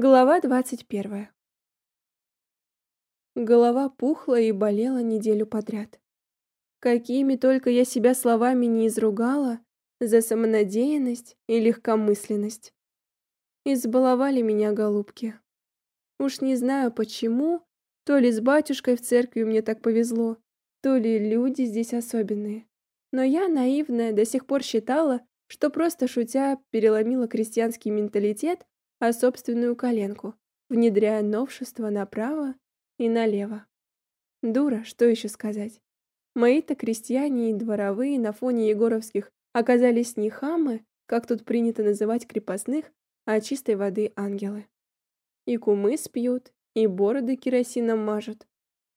Глава двадцать первая. Голова пухла и болела неделю подряд. Какими только я себя словами не изругала за самонадеянность и легкомысленность. Избаловали меня голубки. Уж не знаю почему, то ли с батюшкой в церкви мне так повезло, то ли люди здесь особенные. Но я, наивная, до сих пор считала, что просто шутя переломила крестьянский менталитет а собственную коленку, внедряя новшества направо и налево. Дура, что еще сказать? Мои-то крестьяне и дворовые на фоне егоровских оказались не хамы, как тут принято называть крепостных, а чистой воды ангелы. И кумыс пьют, и бороды керосином мажут,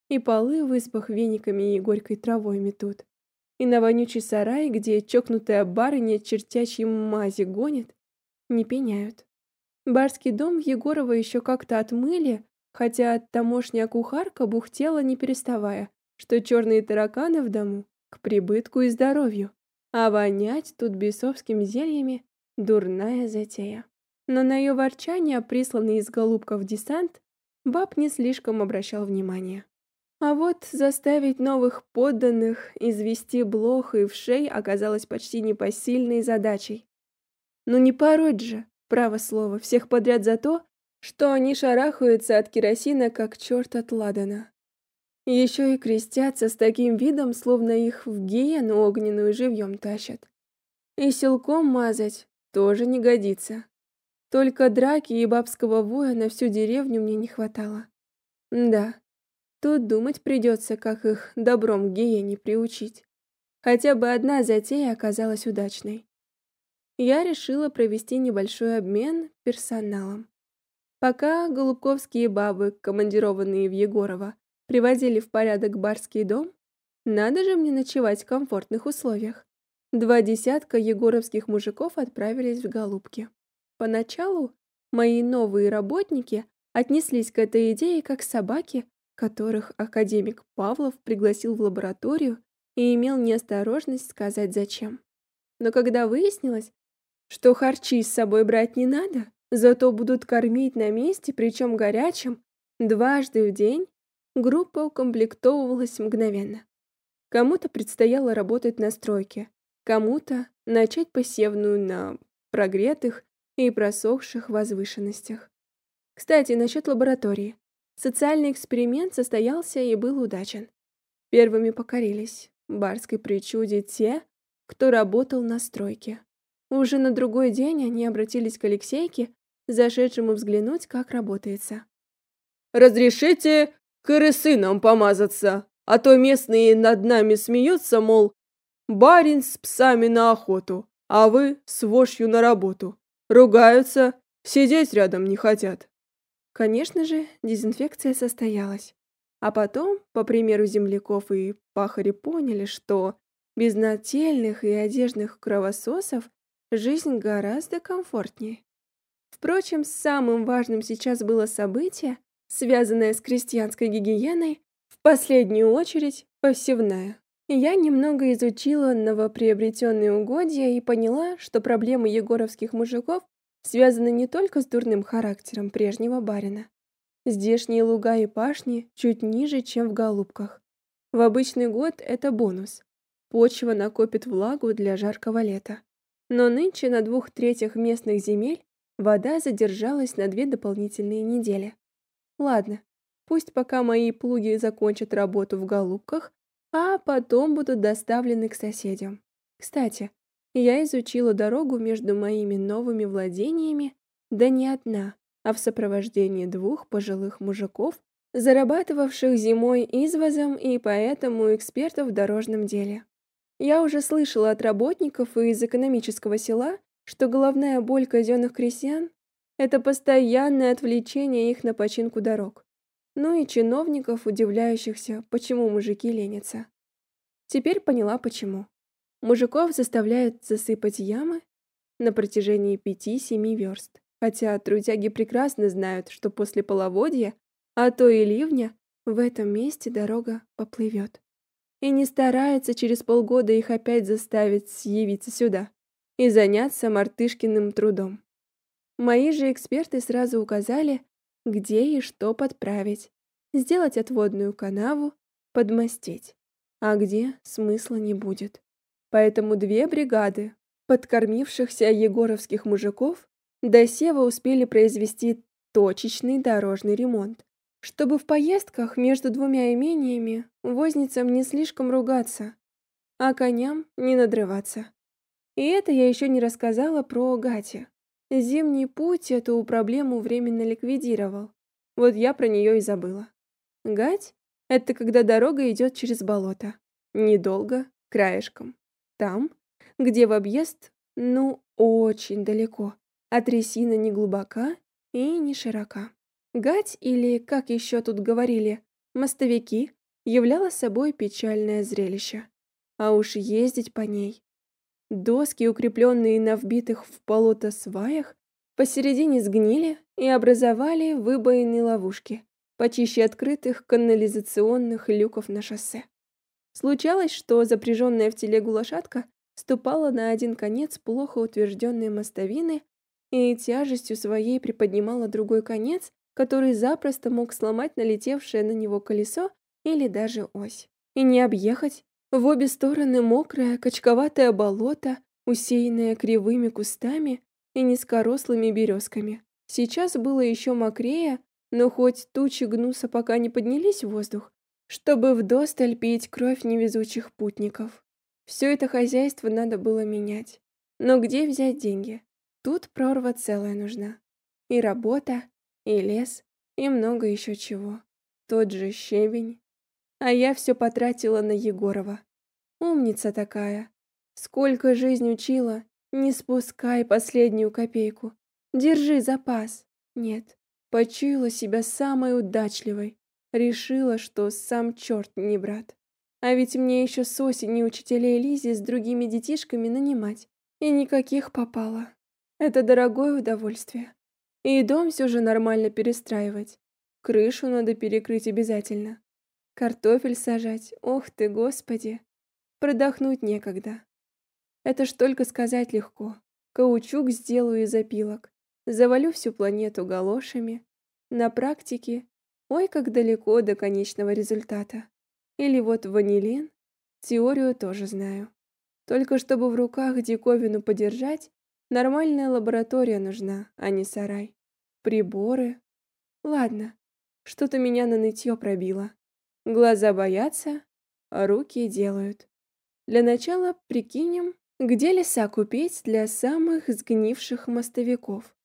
и полы в избах вениками и горькой травой метут, и на вонючий сарай, где чокнутая барыня чертячьи мази гонит, не пеняют. Барский дом в Егорово еще как-то отмыли, хотя тамошняя кухарка бухтела не переставая, что черные тараканы в дому к прибытку и здоровью, а вонять тут бесовскими зельями дурная затея. Но на ее ворчание, присланный из голубков десант, баб не слишком обращал внимания. А вот заставить новых подданных извести блох и вшей оказалось почти непосильной задачей. Ну не пороть же, Право слово, всех подряд за то, что они шарахаются от керосина, как черт от ладана. Еще и крестятся с таким видом, словно их в гиену огненную живьем тащат. И силком мазать тоже не годится. Только драки и бабского воя на всю деревню мне не хватало. Да, тут думать придется, как их добром к гиене приучить. Хотя бы одна затея оказалась удачной я решила провести небольшой обмен персоналом. Пока голубковские бабы, командированные в Егорово, приводили в порядок барский дом, надо же мне ночевать в комфортных условиях. Два десятка егоровских мужиков отправились в Голубки. Поначалу мои новые работники отнеслись к этой идее как собаки, которых академик Павлов пригласил в лабораторию и имел неосторожность сказать зачем. Но когда выяснилось, что харчи с собой брать не надо, зато будут кормить на месте, причем горячим, дважды в день, группа укомплектовывалась мгновенно. Кому-то предстояло работать на стройке, кому-то начать посевную на прогретых и просохших возвышенностях. Кстати, насчет лаборатории. Социальный эксперимент состоялся и был удачен. Первыми покорились барской причуде те, кто работал на стройке. Уже на другой день они обратились к Алексейке, зашедшему взглянуть, как работается. «Разрешите крысынам помазаться, а то местные над нами смеются, мол, барин с псами на охоту, а вы с вошью на работу. Ругаются, сидеть рядом не хотят». Конечно же, дезинфекция состоялась. А потом, по примеру земляков и пахари поняли, что без нательных и одежных кровососов жизнь гораздо комфортнее. Впрочем, самым важным сейчас было событие, связанное с крестьянской гигиеной, в последнюю очередь посевная. Я немного изучила новоприобретенные угодья и поняла, что проблемы егоровских мужиков связаны не только с дурным характером прежнего барина. Здешние луга и пашни чуть ниже, чем в голубках. В обычный год это бонус. Почва накопит влагу для жаркого лета. Но нынче на двух третях местных земель вода задержалась на две дополнительные недели. Ладно, пусть пока мои плуги закончат работу в голубках, а потом будут доставлены к соседям. Кстати, я изучила дорогу между моими новыми владениями, да не одна, а в сопровождении двух пожилых мужиков, зарабатывавших зимой извозом и поэтому экспертов в дорожном деле. Я уже слышала от работников из экономического села, что головная боль казенных крестьян – это постоянное отвлечение их на починку дорог. Ну и чиновников, удивляющихся, почему мужики ленятся. Теперь поняла, почему. Мужиков заставляют засыпать ямы на протяжении пяти-семи верст, хотя трудяги прекрасно знают, что после половодья, а то и ливня, в этом месте дорога поплывет и не старается через полгода их опять заставить явиться сюда и заняться мартышкиным трудом. Мои же эксперты сразу указали, где и что подправить. Сделать отводную канаву, подмостить. А где смысла не будет. Поэтому две бригады подкормившихся егоровских мужиков до Сева успели произвести точечный дорожный ремонт, чтобы в поездках между двумя имениями возницам не слишком ругаться, а коням не надрываться. И это я еще не рассказала про Гати. Зимний путь эту проблему временно ликвидировал. Вот я про нее и забыла. Гать — это когда дорога идет через болото. Недолго, краешком. Там, где в объезд, ну, очень далеко, а трясина не глубока и не широка. Гать, или, как еще тут говорили, мостовики, являла собой печальное зрелище. А уж ездить по ней. Доски, укрепленные на вбитых в болото сваях, посередине сгнили и образовали выбоины ловушки, почище открытых канализационных люков на шоссе. Случалось, что запряженная в телегу лошадка ступала на один конец плохо утвержденной мостовины и тяжестью своей приподнимала другой конец, который запросто мог сломать налетевшее на него колесо или даже ось. И не объехать. В обе стороны мокрое, качковатое болото, усеянное кривыми кустами и низкорослыми березками. Сейчас было еще мокрее, но хоть тучи гнуса пока не поднялись в воздух, чтобы вдосталь пить кровь невезучих путников. Все это хозяйство надо было менять. Но где взять деньги? Тут прорва целая нужна. И работа, и лес, и много еще чего. Тот же щебень. А я все потратила на Егорова. Умница такая. Сколько жизнь учила, не спускай последнюю копейку. Держи запас. Нет, почуяла себя самой удачливой. Решила, что сам черт не брат. А ведь мне еще с осени учителей Лизи с другими детишками нанимать. И никаких попало. Это дорогое удовольствие. И дом все же нормально перестраивать. Крышу надо перекрыть обязательно. Картофель сажать, ох ты, господи. Продохнуть некогда. Это ж только сказать легко. Каучук сделаю из опилок. Завалю всю планету галошами. На практике, ой, как далеко до конечного результата. Или вот ванилин. Теорию тоже знаю. Только чтобы в руках диковину подержать, нормальная лаборатория нужна, а не сарай. Приборы. Ладно, что-то меня на нытье пробило. Глаза боятся, руки делают. Для начала прикинем, где леса купить для самых сгнивших мостовиков.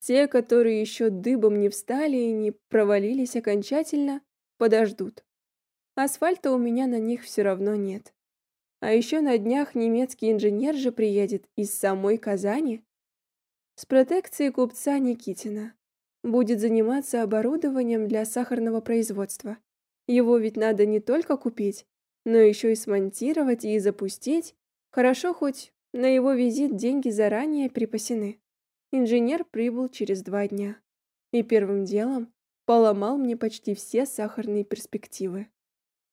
Те, которые еще дыбом не встали и не провалились окончательно, подождут. Асфальта у меня на них все равно нет. А еще на днях немецкий инженер же приедет из самой Казани. С протекцией купца Никитина. Будет заниматься оборудованием для сахарного производства. Его ведь надо не только купить, но еще и смонтировать и запустить. Хорошо хоть на его визит деньги заранее припасены. Инженер прибыл через два дня. И первым делом поломал мне почти все сахарные перспективы.